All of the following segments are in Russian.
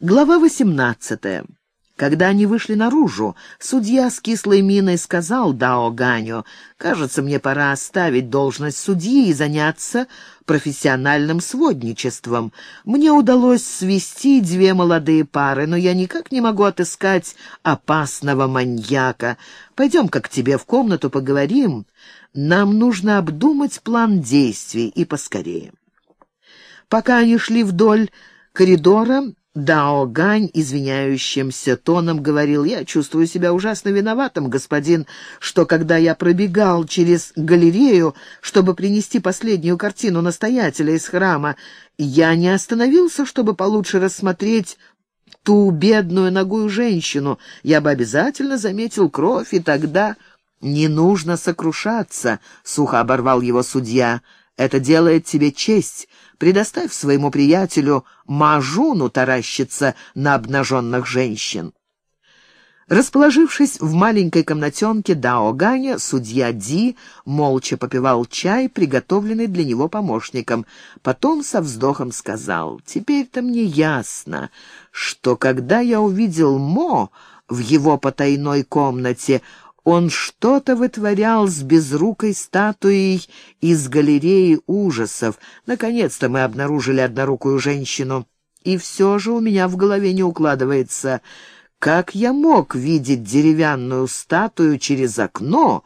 Глава 18. Когда они вышли наружу, судья с кислой миной сказал Дао Ганю, «Кажется, мне пора оставить должность судьи и заняться профессиональным сводничеством. Мне удалось свести две молодые пары, но я никак не могу отыскать опасного маньяка. Пойдем-ка к тебе в комнату поговорим. Нам нужно обдумать план действий и поскорее». Пока они шли вдоль коридора, Дао Гань извиняющимся тоном говорил, «Я чувствую себя ужасно виноватым, господин, что когда я пробегал через галерею, чтобы принести последнюю картину настоятеля из храма, я не остановился, чтобы получше рассмотреть ту бедную ногую женщину. Я бы обязательно заметил кровь, и тогда...» «Не нужно сокрушаться», — сухо оборвал его судья. «Это делает тебе честь». Предоставь своему приятелю Мажуну таращиться на обнаженных женщин. Расположившись в маленькой комнатенке Дао Ганя, судья Ди молча попивал чай, приготовленный для него помощником. Потом со вздохом сказал, «Теперь-то мне ясно, что когда я увидел Мо в его потайной комнате, он что-то вытворял с безрукой статуей из галереи ужасов. Наконец-то мы обнаружили однорукую женщину. И все же у меня в голове не укладывается, как я мог видеть деревянную статую через окно,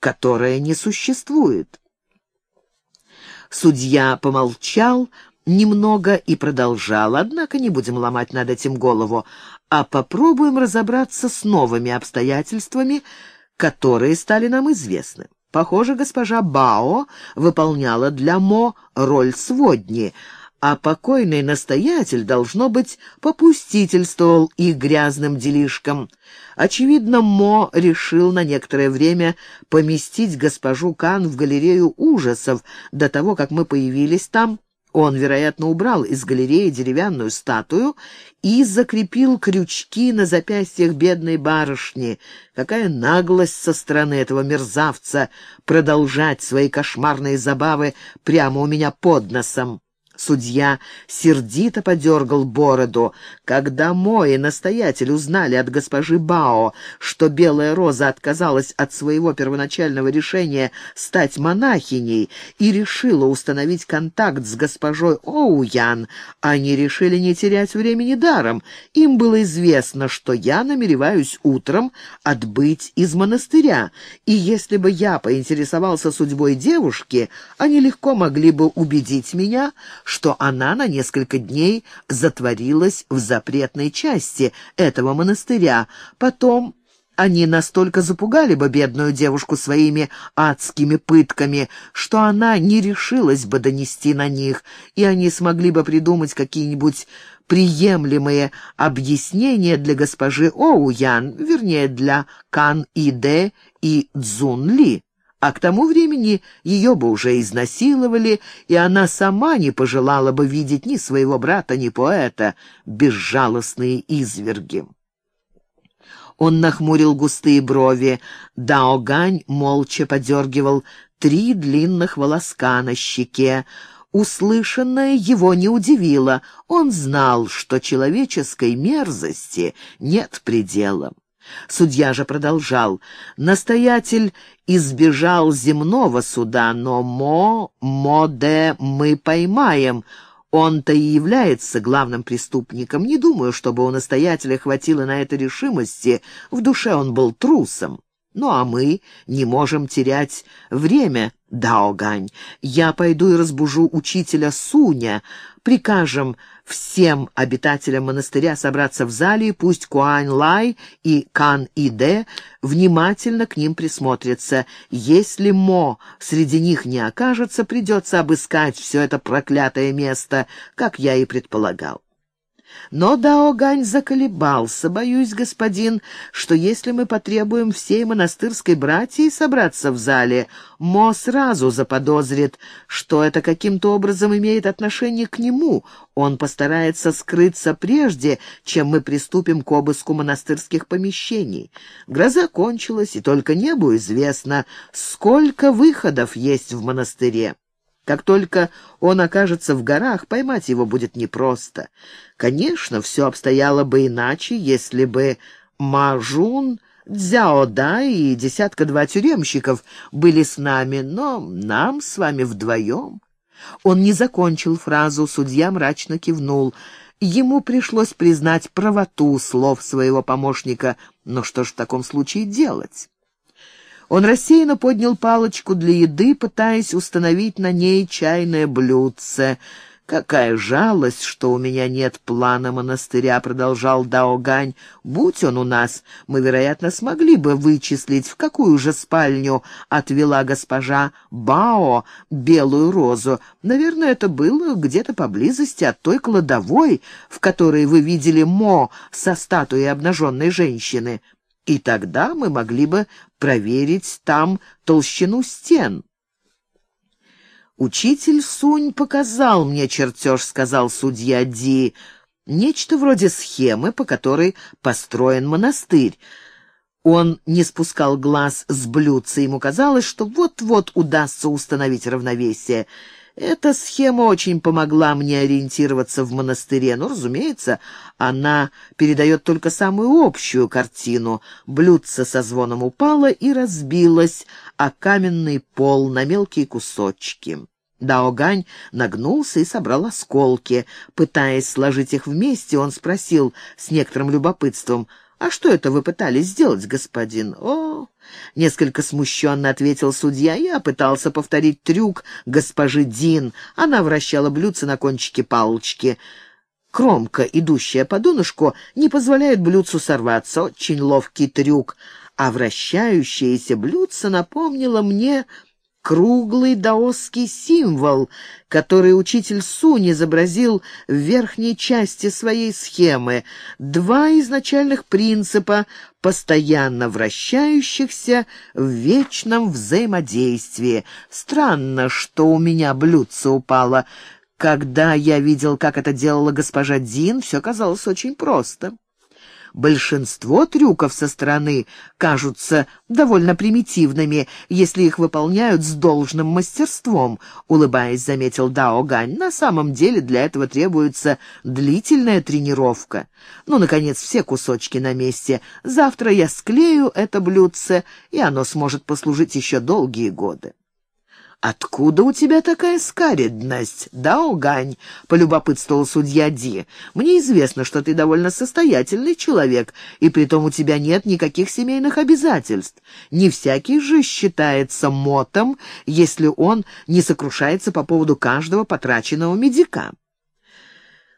которое не существует. Судья помолчал немного и продолжал, однако не будем ломать над этим голову, а попробуем разобраться с новыми обстоятельствами, которые стали нам известны. Похоже, госпожа Бао выполняла для Мо роль сводни, а покойный настоятель, должно быть, попустительствовал их грязным делишкам. Очевидно, Мо решил на некоторое время поместить госпожу Кан в галерею ужасов до того, как мы появились там, он, вероятно, убрал из галереи деревянную статую и закрепил крючки на запястьях бедной барышни. Какая наглость со стороны этого мерзавца продолжать свои кошмарные забавы прямо у меня под носом. Судья сердито подергал бороду. Когда мой настоятель узнали от госпожи Бао, что Белая Роза отказалась от своего первоначального решения стать монахиней и решила установить контакт с госпожой Оуян, они решили не терять времени даром. Им было известно, что я намереваюсь утром отбыть из монастыря, и если бы я поинтересовался судьбой девушки, они легко могли бы убедить меня, что она на несколько дней затворилась в запретной части этого монастыря. Потом они настолько запугали бы бедную девушку своими адскими пытками, что она не решилась бы донести на них, и они смогли бы придумать какие-нибудь приемлемые объяснения для госпожи Оуян, вернее, для Кан Иде и Цзун Ли а к тому времени ее бы уже изнасиловали, и она сама не пожелала бы видеть ни своего брата, ни поэта, безжалостные изверги. Он нахмурил густые брови. Даогань молча подергивал три длинных волоска на щеке. Услышанное его не удивило. Он знал, что человеческой мерзости нет предела. Судья же продолжал. Настоятель избежал земного суда, но Мо, Мо-де мы поймаем. Он-то и является главным преступником. Не думаю, чтобы у настоятеля хватило на это решимости. В душе он был трусом. Ну а мы не можем терять время, Даогань. Я пойду и разбужу учителя Суня. Прикажем всем обитателям монастыря собраться в зале, и пусть Куань Лай и Кан Иде внимательно к ним присмотрятся. Если Мо среди них не окажется, придется обыскать все это проклятое место, как я и предполагал. Но Даогань заколебался. Боюсь, господин, что если мы потребуем всей монастырской братьи собраться в зале, Мо сразу заподозрит, что это каким-то образом имеет отношение к нему. Он постарается скрыться прежде, чем мы приступим к обыску монастырских помещений. Гроза кончилась, и только небу известно, сколько выходов есть в монастыре. Как только он окажется в горах, поймать его будет непросто. Конечно, все обстояло бы иначе, если бы Мажун, Дзяода и десятка-два тюремщиков были с нами, но нам с вами вдвоем. Он не закончил фразу, судья мрачно кивнул. Ему пришлось признать правоту слов своего помощника, но что ж в таком случае делать? Он рассеянно поднял палочку для еды, пытаясь установить на ней чайное блюдце. «Какая жалость, что у меня нет плана монастыря», — продолжал Даогань. «Будь он у нас, мы, вероятно, смогли бы вычислить, в какую же спальню отвела госпожа Бао белую розу. Наверное, это было где-то поблизости от той кладовой, в которой вы видели Мо со статуей обнаженной женщины» и тогда мы могли бы проверить там толщину стен. «Учитель Сунь показал мне чертеж», — сказал судья Ди. «Нечто вроде схемы, по которой построен монастырь». Он не спускал глаз с блюдца, ему казалось, что вот-вот удастся установить равновесие — эта схема очень помогла мне ориентироваться в монастыре, но, разумеется, она передает только самую общую картину. Блюдце со звоном упало и разбилось, а каменный пол на мелкие кусочки. Даогань нагнулся и собрал осколки. Пытаясь сложить их вместе, он спросил с некоторым любопытством, «А что это вы пытались сделать, господин?» «О, — несколько смущенно ответил судья. «Я пытался повторить трюк госпожи Дин. Она вращала блюдце на кончике палочки». Кромка, идущая по донышку, не позволяет блюдцу сорваться. Очень ловкий трюк. А вращающееся блюдце напомнило мне круглый даосский символ, который учитель Сунь изобразил в верхней части своей схемы. Два изначальных принципа, постоянно вращающихся в вечном взаимодействии. Странно, что у меня блюдце упало. Когда я видел, как это делала госпожа Дин, все казалось очень просто. Большинство трюков со стороны кажутся довольно примитивными, если их выполняют с должным мастерством, улыбаясь, заметил Дао Гань. На самом деле для этого требуется длительная тренировка. Ну, наконец, все кусочки на месте. Завтра я склею это блюдце, и оно сможет послужить еще долгие годы. «Откуда у тебя такая скаредность, да, Угань?» — полюбопытствовал судья Ди. «Мне известно, что ты довольно состоятельный человек, и притом у тебя нет никаких семейных обязательств. Не всякий же считается мотом, если он не сокрушается по поводу каждого потраченного медика».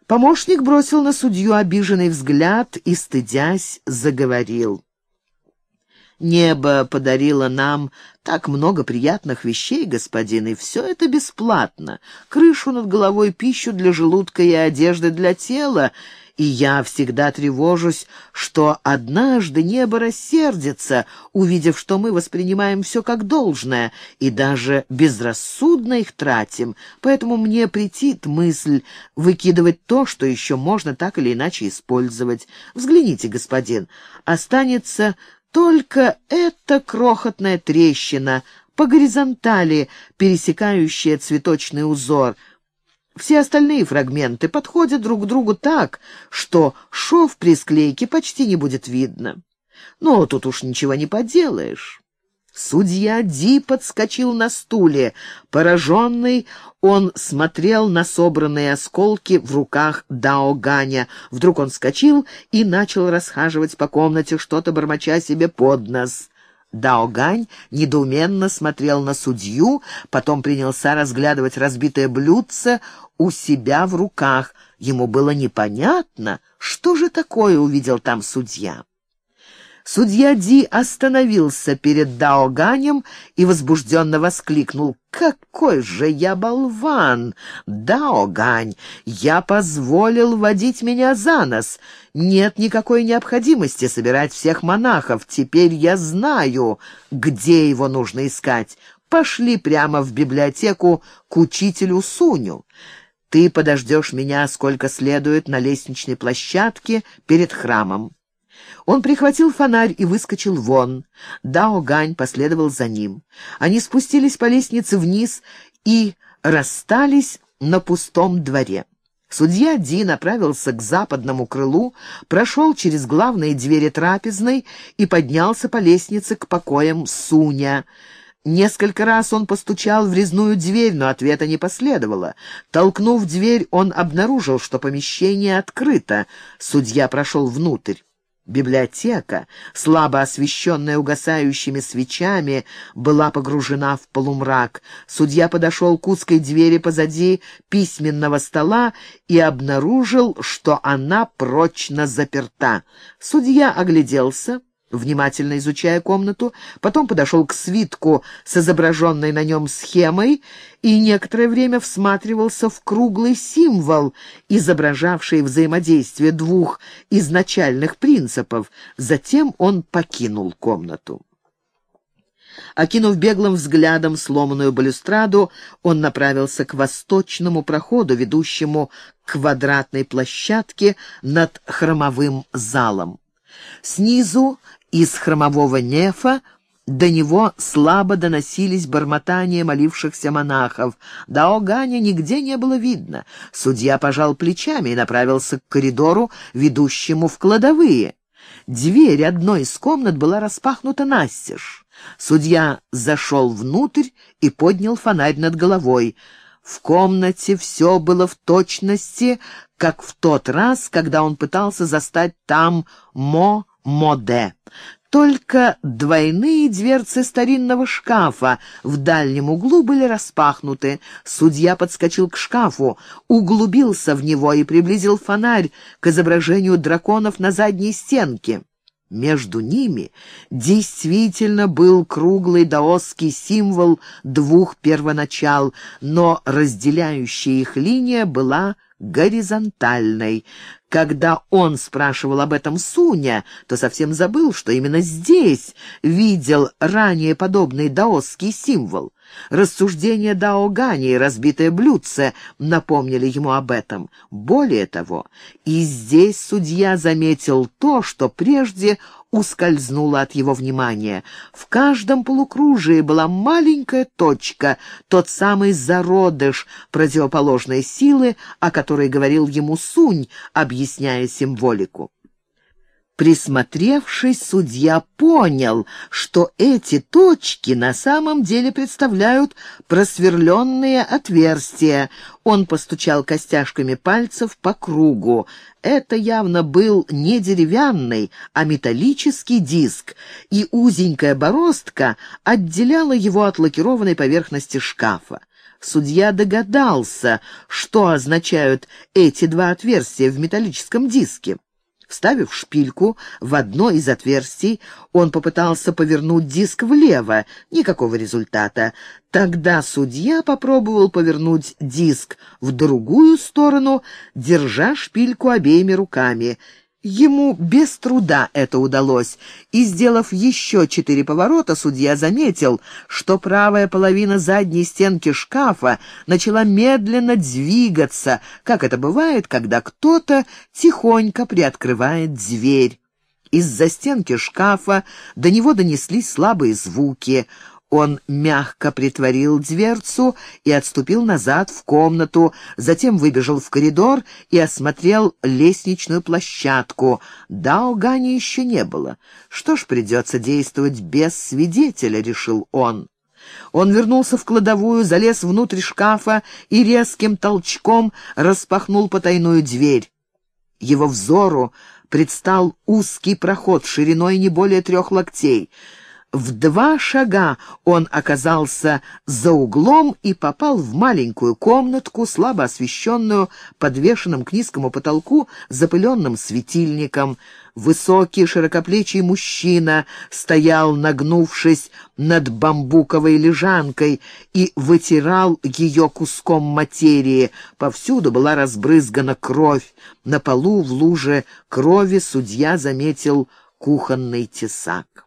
Помощник бросил на судью обиженный взгляд и, стыдясь, заговорил. Небо подарило нам так много приятных вещей, господин, и все это бесплатно. Крышу над головой, пищу для желудка и одежды для тела. И я всегда тревожусь, что однажды небо рассердится, увидев, что мы воспринимаем все как должное и даже безрассудно их тратим. Поэтому мне претит мысль выкидывать то, что еще можно так или иначе использовать. Взгляните, господин, останется только эта крохотная трещина по горизонтали, пересекающая цветочный узор. Все остальные фрагменты подходят друг к другу так, что шов при склейке почти не будет видно. Но тут уж ничего не поделаешь. Судья Ди подскочил на стуле. Пораженный, он смотрел на собранные осколки в руках Дао Ганя. Вдруг он вскочил и начал расхаживать по комнате, что-то бормоча себе под нос. Дао Гань недоуменно смотрел на судью, потом принялся разглядывать разбитое блюдце у себя в руках. Ему было непонятно, что же такое увидел там судья. Судья Ди остановился перед Даоганем и возбужденно воскликнул. «Какой же я болван! Даогань, я позволил водить меня за нос. Нет никакой необходимости собирать всех монахов. Теперь я знаю, где его нужно искать. Пошли прямо в библиотеку к учителю Суню». Ты подождешь меня сколько следует на лестничной площадке перед храмом. Он прихватил фонарь и выскочил вон. Дао Гань последовал за ним. Они спустились по лестнице вниз и расстались на пустом дворе. Судья Ди направился к западному крылу, прошел через главные двери трапезной и поднялся по лестнице к покоям Суня. Несколько раз он постучал в резную дверь, но ответа не последовало. Толкнув дверь, он обнаружил, что помещение открыто. Судья прошел внутрь. Библиотека, слабо освещенная угасающими свечами, была погружена в полумрак. Судья подошел к узкой двери позади письменного стола и обнаружил, что она прочно заперта. Судья огляделся внимательно изучая комнату, потом подошел к свитку с изображенной на нем схемой и некоторое время всматривался в круглый символ, изображавший взаимодействие двух изначальных принципов. Затем он покинул комнату. Окинув беглым взглядом сломанную балюстраду, он направился к восточному проходу, ведущему к квадратной площадке над хромовым залом. Снизу из хромового нефа до него слабо доносились бормотания молившихся монахов. Даоганя нигде не было видно. Судья пожал плечами и направился к коридору, ведущему в кладовые. Дверь одной из комнат была распахнута настежь. Судья зашел внутрь и поднял фонарь над головой. В комнате все было в точности, как в тот раз, когда он пытался застать там Мо Моде. Только двойные дверцы старинного шкафа в дальнем углу были распахнуты. Судья подскочил к шкафу, углубился в него и приблизил фонарь к изображению драконов на задней стенке. Между ними действительно был круглый даосский символ двух первоначал, но разделяющая их линия была горизонтальной. Когда он спрашивал об этом Суня, то совсем забыл, что именно здесь видел ранее подобный даосский символ. Рассуждения Дао Гани и разбитое блюдце напомнили ему об этом. Более того, и здесь судья заметил то, что прежде ускользнуло от его внимания. В каждом полукружии была маленькая точка, тот самый зародыш противоположной силы, о которой говорил ему Сунь, объясняя символику. Присмотревшись, судья понял, что эти точки на самом деле представляют просверленные отверстия. Он постучал костяшками пальцев по кругу. Это явно был не деревянный, а металлический диск, и узенькая бороздка отделяла его от лакированной поверхности шкафа. Судья догадался, что означают эти два отверстия в металлическом диске. Вставив шпильку в одно из отверстий, он попытался повернуть диск влево. Никакого результата. Тогда судья попробовал повернуть диск в другую сторону, держа шпильку обеими руками. Ему без труда это удалось, и, сделав еще четыре поворота, судья заметил, что правая половина задней стенки шкафа начала медленно двигаться, как это бывает, когда кто-то тихонько приоткрывает дверь. Из-за стенки шкафа до него донеслись слабые звуки — он мягко притворил дверцу и отступил назад в комнату, затем выбежал в коридор и осмотрел лестничную площадку. Дао Гани еще не было. Что ж, придется действовать без свидетеля, решил он. Он вернулся в кладовую, залез внутрь шкафа и резким толчком распахнул потайную дверь. Его взору предстал узкий проход шириной не более трех локтей — в два шага он оказался за углом и попал в маленькую комнатку, слабо освещенную подвешенным к низкому потолку запыленным светильником. Высокий широкоплечий мужчина стоял, нагнувшись над бамбуковой лежанкой и вытирал ее куском материи. Повсюду была разбрызгана кровь. На полу в луже крови судья заметил кухонный тесак.